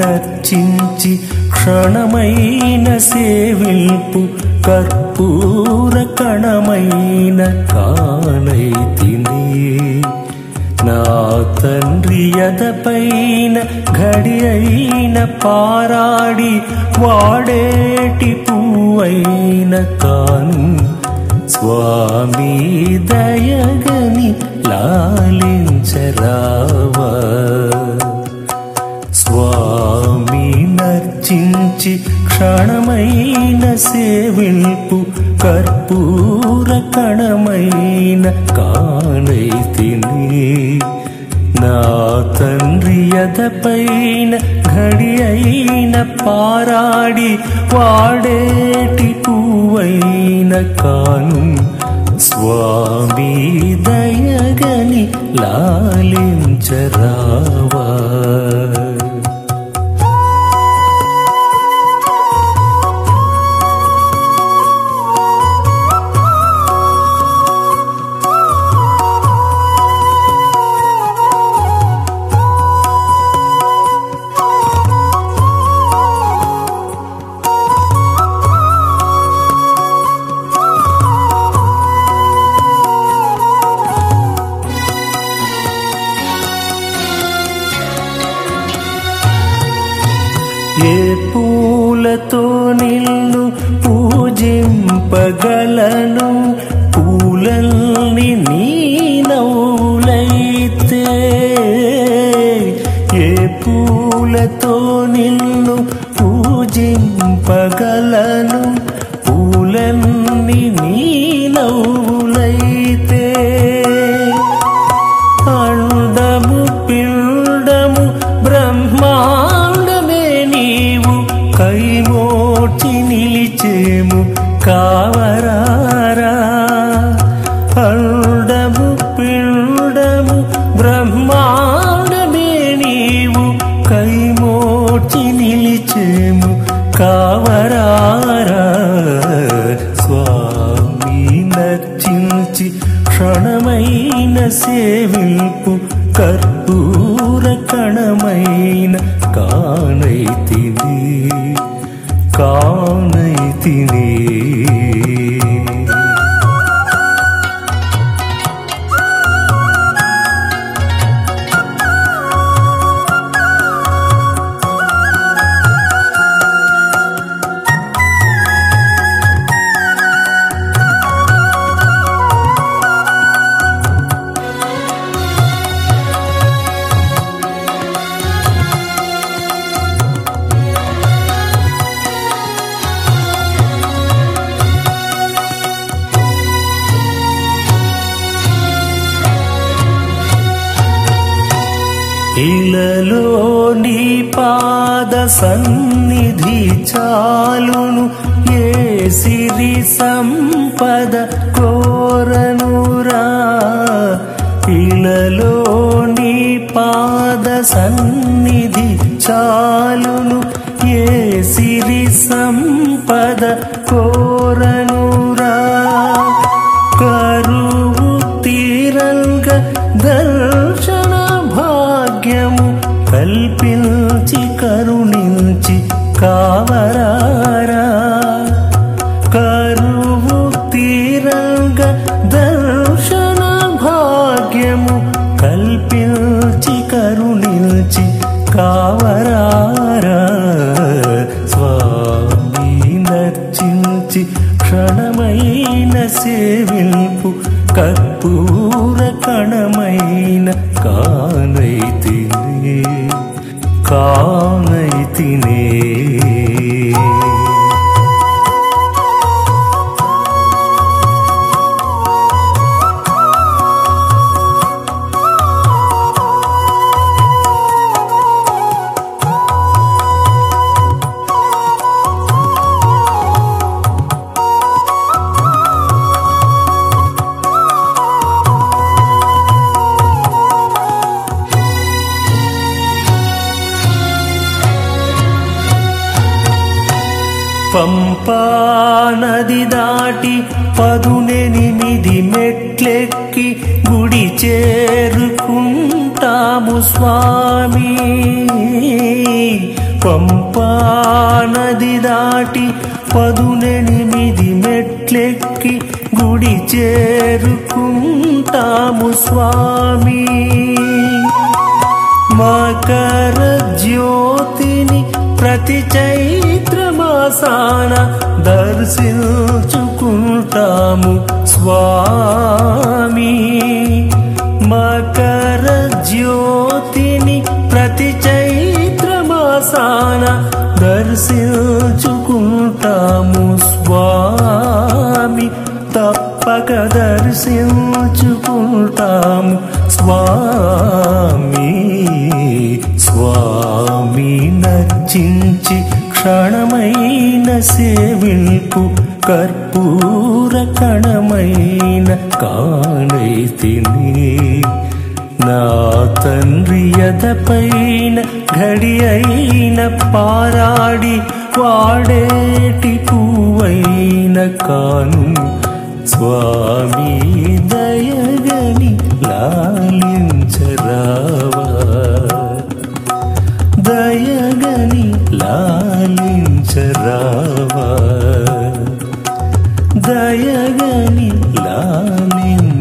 నర్చించి క్షణమైన సేవిల్పు కర్పూర కణమైన కానైతిని నా తండ్రి యదపైన ఘడి అయిన పారాడి వాడేటి పువ్వైన కాను. స్వామి దయగని లాలించరావా నర్చించి క్షణమైన సేవింపు కర్పూర కణమైన కానైతిని నా తండ్రి యదపైన ఘడి అయిన పారాడి వాడేటి పువ్వైన కాను. స్వామి దయగని లాలించరావా. ఏ పూలతో నిన్ను పూజింపగలను? పూలల్ని నీనవులైతే ఏ పూలతో నిన్ను పూజింపగలను? పూలన్ని నీ నర్చించి క్షణమైన సేవింపు కర్పూర కణమైన కానైతిని కానైతిని ఇలలో నీ పాద సన్నిధి చాలును. ఏ సిరి సంపద కోరనురా? ఇలలో నీ పాద సన్నిధి చాలును. ఏ సిరి సంపద కోరనురా? కరువు తీరంగ దర్శన కల్పించి కరుణించి కావరారా. కరువు తీరంగ దర్శన భాగ్యము కల్పించి కరుణించి కావరారా. స్వామి నర్చించి క్షణమైన సేవింపు కర్పూర కణమైన కానైతే కానైతినే పంపా నది దాటి పదునెనిమిది మెట్లెక్కి గుడి చేరుకుంటాము స్వామి. పంపా నది దాటి పదునెనిమిది మెట్లెక్కి గుడి చేరుకుంటాము స్వామి. మకర జ్యోతిని ప్రతి చైత్ర చైత్రమాసాన దర్శించుకుంటాము స్వామి. మకర జ్యోతిని ప్రతి చైత్రమాసాన దర్శించుకుంటాము స్వామి. తప్పక దర్శించుకుంటాము స్వామి. స్వామి నచ్చించి క్షణమైన సేవింపు కర్పూర కణమైన కాణైతిని నా తండ్రి ఎదపైన ఘడి అయిన పారాడి వాడేటి పువ్వైన కాను స్వామి దయగని లాలించరావా. లాలించరావా దయగని లాలించరావా